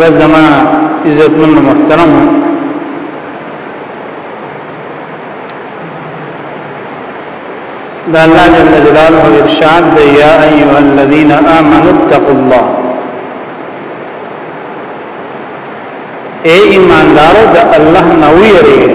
بس زما عزت من محترم دا الله جل جلاله ارشاد دی یا ایها الذین آمنوا اتقوا الله اے ایماندارو د الله نو یریږئ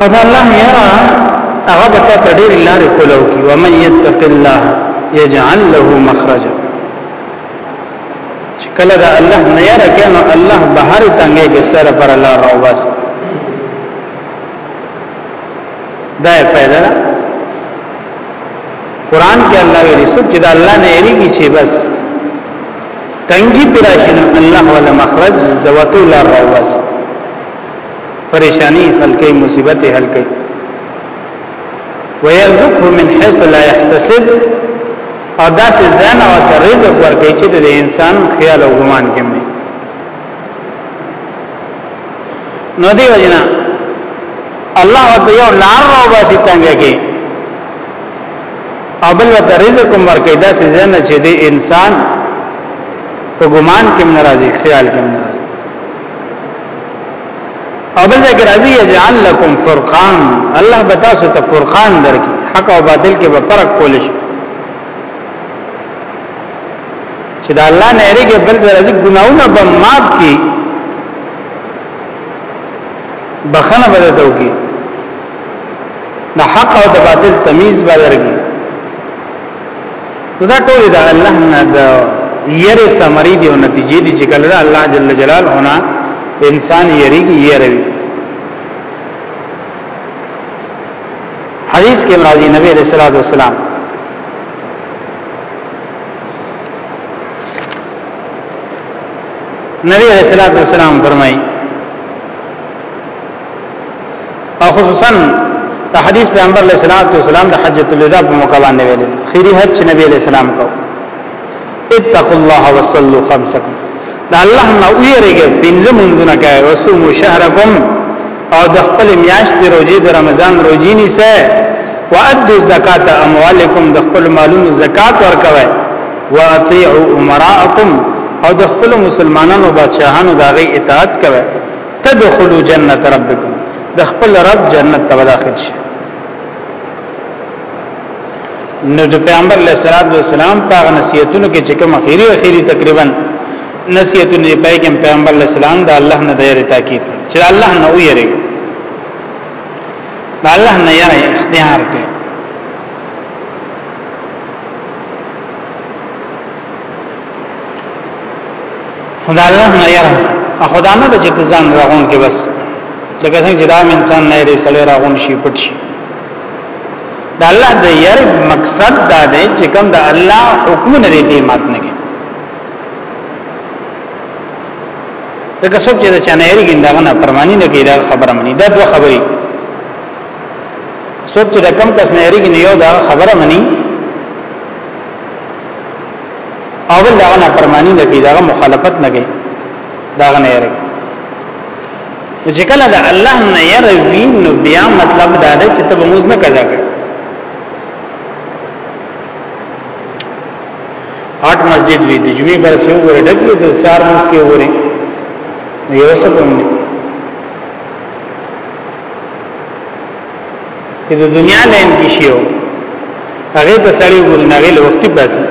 او دا الله یرا هغه به ته ډېر لارې کولو کی و من یتق الله یجعل له مخرجا چې کله دا الله نه یرا کنه الله بهر تنګې بستر پر الله راو بس دا پیدا ده قران کې الله ویلي څوک چې دا الله نه یریږي چې بس تنګي پراشن الله ولا مخرج د وتو لار راوس پریشانی خلکې مصیبت حل کړي ويرزقه من حيث لا يحتسب او داسې ځان او رزق ورکړي چې د انسان خیال او ګمان کې نه نو دی وجنا الله او یو لار راوباسي تنګه کې او بل وته رزق هم ورکړي دا سزا نه چې دی انسان په ګمان کې ناراضي خیال کې ناراضي او بل ذکر ازي يجعل لكم فرقان الله بتاسو ته فرقان درکې حق او باطل کې به فرق کول شي چې دا الله نه اړيږي بل ځای ازي ګناونه به معاف کړي بخنه بدته وکړي نه حق او د باطل تمیز بدرګي نو دا ټول دا الله نه دا یره سمری دی او نتیجې دي چې کله الله جل جلاله نه انسان یریږي یروي حدیث کې مرضی نبی علیہ الصلوۃ والسلام نبی علیہ الصلوۃ والسلام فرمایي او خصوصا د حدیث پیغمبر علیه الصلاۃ والسلام د حجۃ الوداع په موقع باندې ویل خیری حج نبی علیہ السلام کو اتقوا الله وصلوا خمسکم دا الله نو ویریږي پنځه منځونه کوي وسومو شهرکم او د خپل میاشت روزي د رمضان روزي نیسه وادو زکات اموالکم د خپل مالونو زکات ورکوي واطيعوا امراءکم او د خپل مسلمانانو بادشاهانو دغه اطاعت کوي تدخلوا جنت ربکم د خپل رب جنت ته داخل شي نو د پیغمبر علیه الصلاۃ والسلام په نصیحتونو کې چې کوم اخیری اخیری تقریبا نصیحتونه یې پای کې پیغمبر علیه السلام د الله نه ډیر تاکید چې الله نه ویری د الله نه یې اختیار کړي خدا الله نه یره خدا نه چې ځان راغون کې بس لکه څنګه چې دا انسان نه لري سړی راغون شي پټ شي د الله د یره مقصد دا دی چې کوم د الله حکم نه دی مات نه کی دغه څوک چې چا نه یری ګنده نه پرمانی نه کی دا خبره مني دا دوه خبرې څوک چې کم کس نه یری ګنده یو دا خبره مني او بل دغه نه فرمانی نه کوي دغه مخالفت نه کوي دغه نه یری چې کله د الله نه یری وی نو بیا مطلب دا دی چې ته موږ نه قضا کوي آټ مسجد وی د جمعې پر څو ور ډګې د سار مس کې وره یو څه کوم چې د دنیا لاین کې شي او هغه ته سړی ګوري نه غل وخت باسي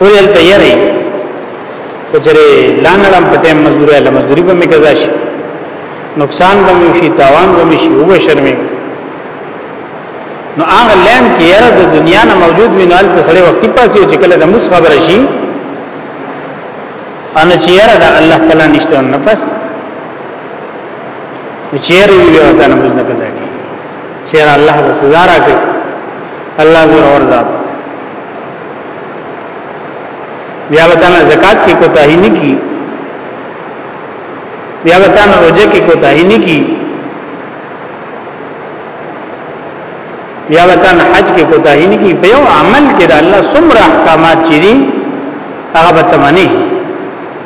ولل تیارې کچره لانړم پته مزدوري له مزدوري په مې قضا شي نقصان به مې شي تاوان به مې شي او به شرمې نو هغه لین کې یاره د دنیا نه موجود وینال ته سړی وخت پاسي چې کله د مس خبر شي ان چې یاره د الله تعالی نشته نه پس چیرې وی او تعالی موږ نه قضا کوي چیرې الله به سزا راکړي الله زور اور ذات بیا وتانا زکات کی کوتاهی نه کی بیا وتانا روزه کی کوتاهی نه کی بیا وتانا حج کی کوتاهی نه کی په یو عمل کې د الله سمره احکامات چي دي هغه به تمنه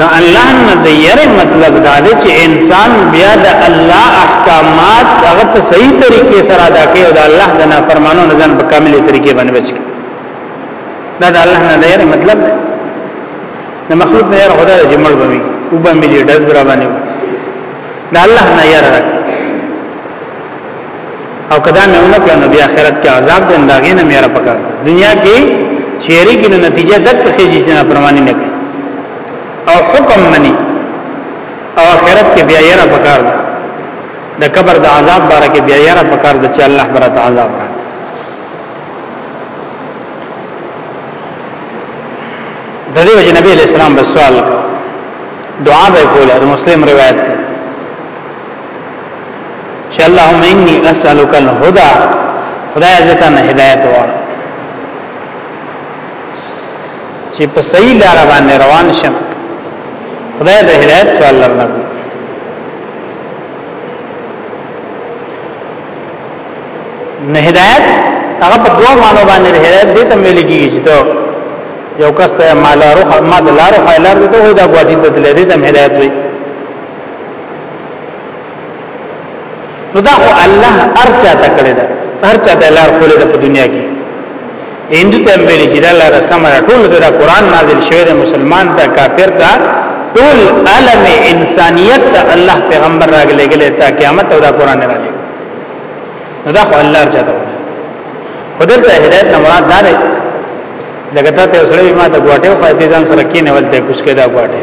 دا الله نه د یره مطلب دا دی چې انسان بیا د الله احکامات هغه په صحیح طریقې سره ادا کوي او د الله د نافرمانو نه ځان په کاملې طریقې باندې بچي دا د الله نه د یره مطلب دی د مخلوق نه یره خدای د جمل بوي او به ملي دز برابر نه دا الله نه یره او کدا مې ونه کړنو بیا آخرت کې عذاب دې انداګې نه میرا پکا دنیا کې چیرې کې نتیجه دک خېږي چې نه پرمانی نه کوي او حکم منی او آخرت کې بیا یې را پکار ده د قبر د عذاب باره کې بیا یې را پکار ده چې الله برات عذاب را د دې وجه نبی اسلام بسوال دعا به کوله د مسلم روایت ده چې اللهم انی اسالک الهدى خدای زته نه هدایت وړ چې په صحیح لار باندې روان شم خدای د هدایت سوال لرنه نه هدایت هغه په دوه معنی باندې هدایت دې ته ویل کیږي چې ته یو کس ته مال روح مال لار خیلار دې ته وې دا غوډی ته دلې دې ته هدایت وي نو دا خو الله ارچا ته کړی دا ارچا ته لار خولې ده په دنیا کې هندو ته ویل چې دا لار سم را ټول دا قران نازل شوی دی مسلمان ته کافر ته ټول عالم انسانیت ته الله پیغمبر راغلی غلې ته قیامت او دا قران راغلی نو دا خو الله ارچا ته خدای ته هدایت نه مراد دا دی لکه ته سره ما د غواټیو فائدې ځان سره کې نه ولته کوشش کړه غواټي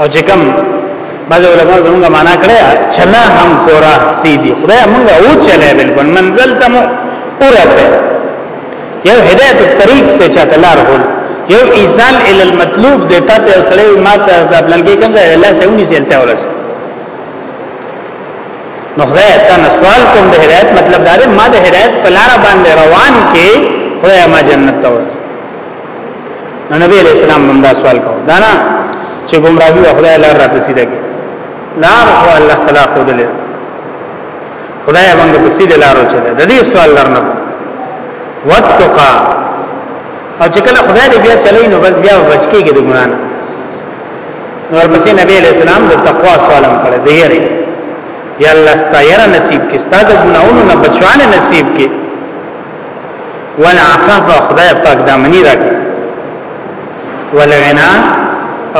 او چې کوم بعض علماء زموږه معنا کړی چلا هم کورا سیدی خدای موږ او چلے بالکل منزل تم اورسه یو هدایت الطریق ته چاته لار هول یو ایزان ال المطلوب دیتا ته سره ما ته د بلنګي کوم ځای الله سه ونی سیلته ورسه نو خدای ته سوال کوم د هدایت مطلب دا ما د هدایت په لار باندې روان کې خدای ما جنت ته ورسه نو نبی علیہ السلام هم دا سوال کو دا نه چې گمراهي او خدای لار راته سیده کی لار خو الله تعالی خو دلې خدای موږ په سیده لار چلے د دې سوال لرنه وتقا او چې کله خدای دې بیا چلے نو بس بیا بچکیږي د ګنا نه نور پسې نبی علیہ السلام د تقوا سوالم کړی دی یری یا الله ستایره نصیب کې ستاسو ګناونو نه بچوانه نصیب کې والعفاف خدای پاک د منی راکړي ولغنا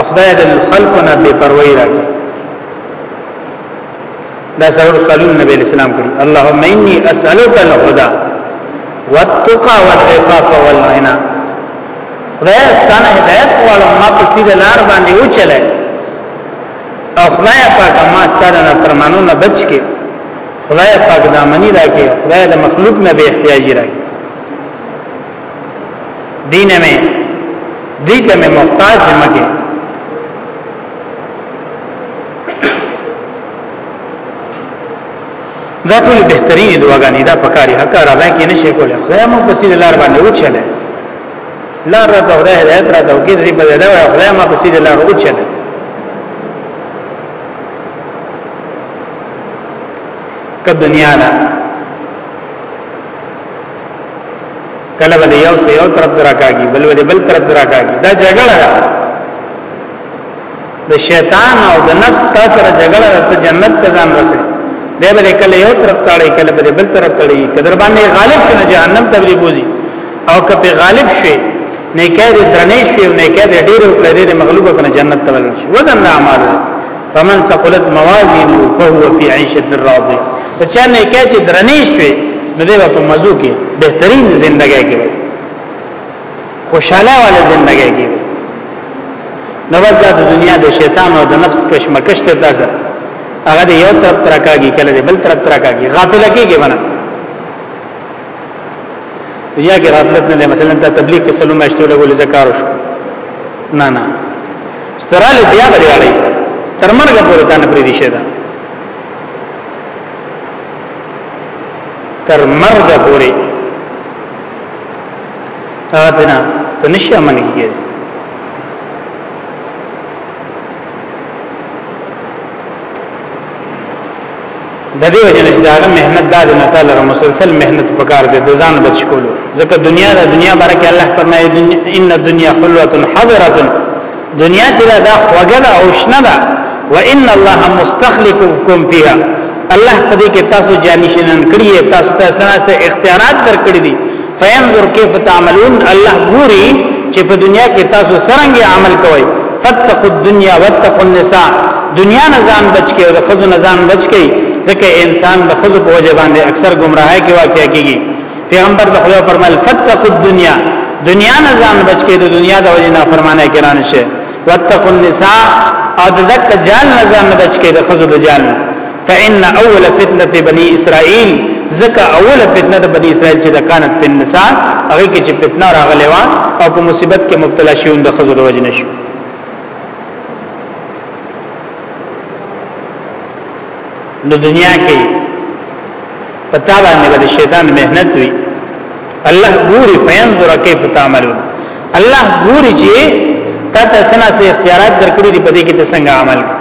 خدای د خلقو نه بے پروايي راکړي دا سره رسول نبی اسلام کړي اللهم اني اسالک الهدى والتقى والعفاف والغنا خدای ستانه هدایت والو ما په سیده لار باندې وچلای او خدای پاک ما ستانه فرمانونه بچ کې خدای پاک دا منی راکې خدای د مخلوق نه به احتیاج راکې دینه مې دې ته مې محتاج مګه دا ټول بهترین دعاګانې دا پکاري حق را ده کې نشي کوله خدای مو په سید لار باندې وچلې لار را ته خدای هدایت را ته کې دې په لار خدای مو په سید لار وچلې که دنیا ده کله به یو سه یو طرف دراکاږي بل به بل طرف دراکاږي دا جګړه ده د شیطان او د نفس تاسو سره جګړه ده جنت ته ځان رسې دی به کله یو طرف تاړي کله به بل طرف تاړي کدر باندې غالب شنه جهنم ته به بوزي او کپه غالب شي نه کېږي درنې شي نه کېږي ډېر او کله دې مغلوب کنه جنت ته ولر شي وزن اعمال فمن ثقلت موازینه فهو فی عیشة راضیه ته چا نه کې چې درنې شوي نو دی په مزو کې بهترین ژوندۍ کې خوشاله والا ژوندۍ کې نو بس د دنیا د شیطان او د نفس کشمکش ته تاسو هغه د یو طرف ترکاږي کله د بل طرف ترکاږي غافل کېږي باندې دنیا کې غفلت نه مثلا ته تبلیغ کې سلام اشتو لګول زکار شو نه نه ستراله بیا به یاړي تر مرګ پورې تانه پرې دي شه دا تر مرګ پورې ادنا ته نشي امن کیږي د دې وجه نشته هغه مهنت دا نه تعالی مسلسل مهنت پکار دی د ځان بچ کولو ځکه دنیا د دنیا باره کې الله فرمایي ان الدنيا حلوه حضره دنیا چې دا خوګه او شنه ده وان الله مستخلفكم فيها الله په دې کې تاسو جانشینان کړی تاسو ته سناسه اختیارات درکړي دي فینظر کیف تعملون الله ګوري چې په دنیا کې تاسو څنګه عمل کوئ فتقوا الدنيا واتقوا النساء دنیا نه ځان بچ کې او خزو نه ځان بچ کې ځکه انسان د خزو په وجه باندې اکثر گمراهي کې واقع کیږي پیغمبر د خدای فرمایل فتقوا الدنيا دنیا نه ځان بچ کې د دنیا د وجه نه فرمانه کران شي واتقوا النساء او د ذکر جال نه ځان بچ کې د خزو د جال نه فإن اول فتنه بني اسرائيل زکه اول فتنه د بني اسرائيل چې د کانت په نساء هغه کې چې فتنه راغلی و او په مصیبت کې مبتلا شوند د خزر وجه نشو نو دنیا کې پتا باندې د شیطان مهنت وی الله ګوري فینظر کیف تعملون الله ګوري چې تا ته سنا سه اختیارات درکړي دي په دې کې ته څنګه عمل کوي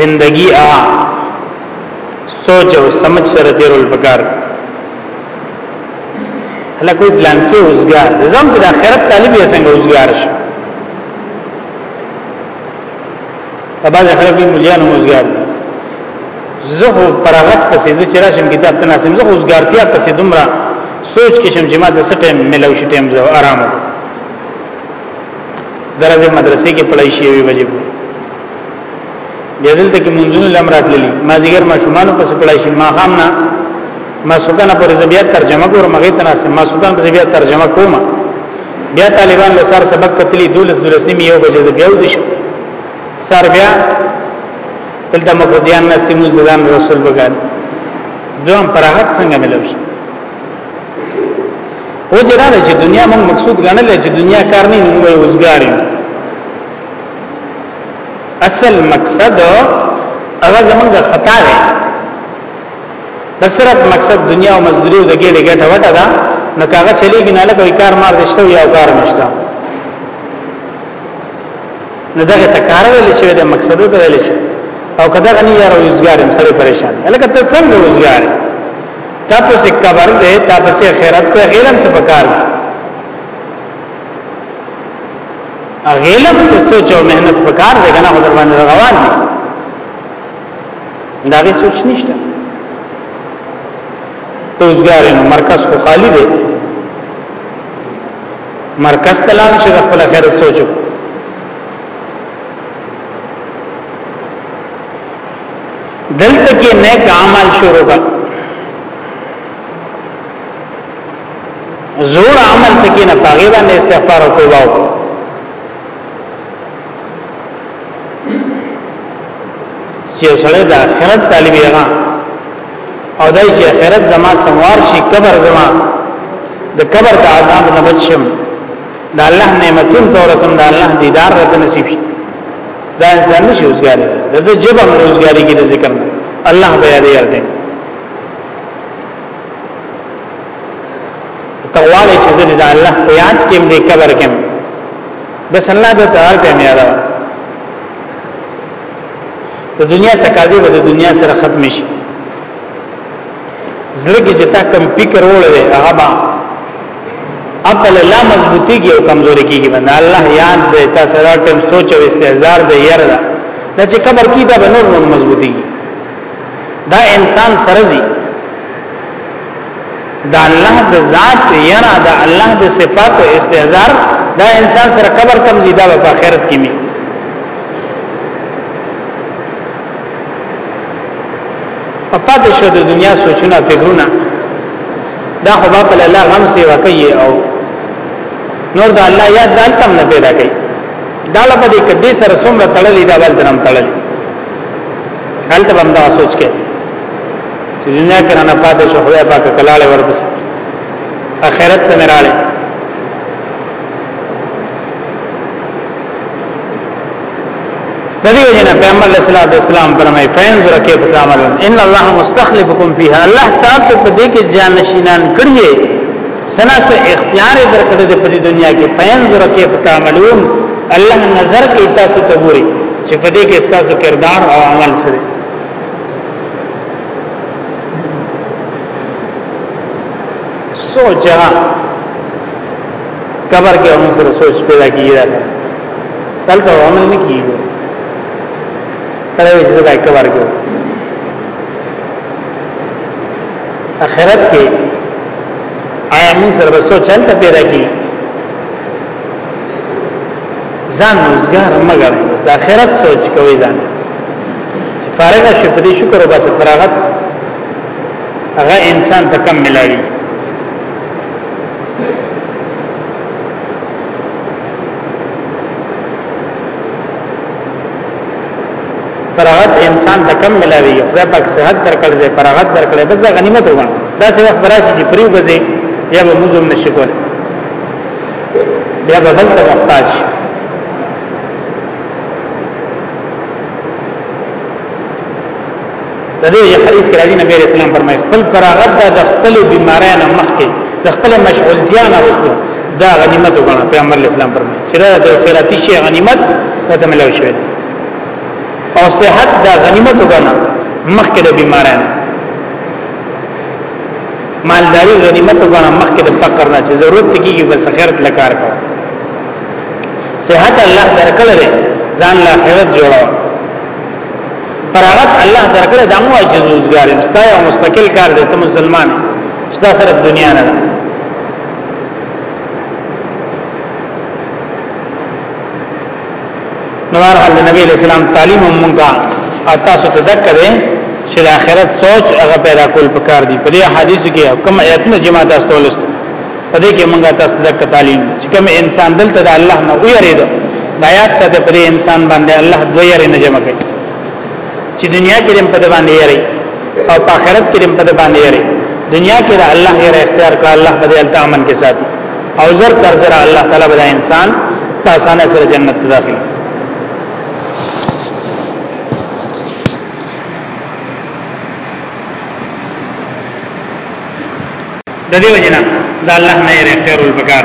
زندگی آ سوچ او سمجھ سره تیرول پکار هله کوئی پلان کې اوسګار زم چې د آخرت طالب یې څنګه اوسګار شي په باز خلک یې مليان اوسګار زه فراغت پسې چې راشم کتاب تناسم زه اوسګارتیا پسې دومره سوچ کې شم چې ما د سټه ملو شي ټیم زو آرام درځه مدرسې کې پړای شي وی وجب یادل ته کې منځونه لمرات للی ما زیګر ما شومان په پړای شي ما خام نه ما سودان پر زبیات ترجمه کوم مغه تناسب ما سودان پر زبیات ترجمه کوم بیا طالبان له سر سبق کتلی دولس دولس نیمه یو بجې بیا ودی شو سر بیا دلته مقدیان نستی موږ د ځان رسول بګار دوام پراحت څنګه ملو شي او جره چې دنیا موږ مقصود غنل چې دنیا کار نه موږ وزګاری اصل مقصد هغه زمونږ خطا دی بس صرف مقصد دنیا او مزدوری د ګډه ګټه وټه ده نو کاغه چلیږي نه لکه کار مار دشته یا کار نشته نه دغه تکار ویل شوی د مقصد ته ویل شي او کدا غنی یار روزګار هم سره پریشان الکه ته څنګه روزګار تا پس قبر دې تا پس خیرت ته غیلم څه پکار غیلم څه سوچ او مهنت پکار دی کنه خدای باندې روان دي دا غي سوچ نشته روزګار نو مرکز خو خالی دی مرکز ته لاړ شي خپل خیر سوچو دلته کې نیک عمل شروع کړ زور عمل ته کې نه پاګې باندې استغفار او توبه وکړه چې سره د آخرت طالب یې او دای چې اخرت زما سموار شي قبر زما د قبر د عذاب نه بچم د الله نعمتون تور سم د الله دیدار راته نصیب شي دا انسان نشي اوسګاری د دې جبم روزګاری کې ذکر نه الله بیا دې ورته تقواله چې زه د الله په یاد کې دې قبر کې بس الله د تعالی په میاره د دنیا تقاضې به د دنیا سره ختم شي زړه کې چې تا کم فکر وړل هغه با عقل لا مضبوطی کی او کمزوری کیږي باندې الله یاد دې تاسو را ټیم سوچ او استهزار دې یره دا چې قبر کی دا بنور نور مضبوطی دا انسان سرزي د الله د ذات یرا د الله د صفاتو استهزار دا انسان سره قبر کم زیدا په آخرت کې می په پاتې شو د دنیا سوچونه فکرونه دا خو په الله غم سی وکي او نور د الله یاد دالتم نه پیدا کوي دا لپاره دې کدي سره څومره تړلې دا بل درم تړلې هلته بندا سوچ کې چې دنیا کې نه پاتې شو خدای پاک کلاله ورپس اخرت ته مراله د دې جنا پیغمبر صلی الله علیه وسلم فرمایي فین ذرا کې تعمل ان الله مستخلفکم فیها الله تاسو په دې کې جانشینان کړی سنا سے اختیار درکړه د پدې دنیا کې پین زره کې پتا معلوم الله نظر کې تاسو ته ګوري چې پدې کې تاسو کردار او عمل سره سوچ هغه قبر کې هم سره سوچ پیدا کیږي دلته عمل نه کیږي سره یې ځای قبر کې اخرت کې آیا موږ سره سوچ هلته پیدا کیږي ځان روزګار مګر د اخرت سوچ کوي ځان چې فارغ شي په دې شکر او باسه فراغت هغه انسان ته کم ملاوي فراغت انسان ته کم ملاوي خدای پاک صحت درکړ دې فراغت درکړ بس دا غنیمت وګڼه دا څه وخت راشي چې پریو بځي یا به موزم نشي کول بیا به بل ته محتاج د دې حدیث کې راځي نبی رسول الله فرمایي خپل فراغت د خپل بیمارۍ نه مخکې د خپل مشغولتیا نه وروسته دا غنیمت وګڼه پیغمبر اسلام فرمایي چې دا د خیراتی شی غنیمت ته ملو شوی او صحت دا غنیمت وګڼه مخکې د بیمارۍ نه مالداری غنیمت وګڼه مخکې د فقر نه چې ضرورت کیږي بس خیرت لکار کوه صحت الله درکړه دې ځان لا خیرت جوړو فراغت الله درکړه د مو عجز روزګار مستا یو مستقل کار دې ته مسلمان ستا سره دنیا نه نوار حال نبی علیہ السلام تعلیم مونږه اتا سو تذکر دې چې د آخرت سوچ هغه پیدا کول پکار دي په دې حدیث کې کوم آیتونه جماعت استولست په دې کې موږ تاسو ته تعلیم چې کوم انسان دلته د الله نه ویریږي د آیات سره پر انسان باندې الله دوی یې نه جمع کوي چې دنیا کې هم په دې باندې یې او په آخرت کې هم په دې باندې یې دنیا کې د الله یې اختیار کړ الله په دې التامن کې ساتي او زر تر زر الله تعالی به انسان په اسانه سره جنت ته داخلي د دې وجنه د الله نه یې اختیارول پکار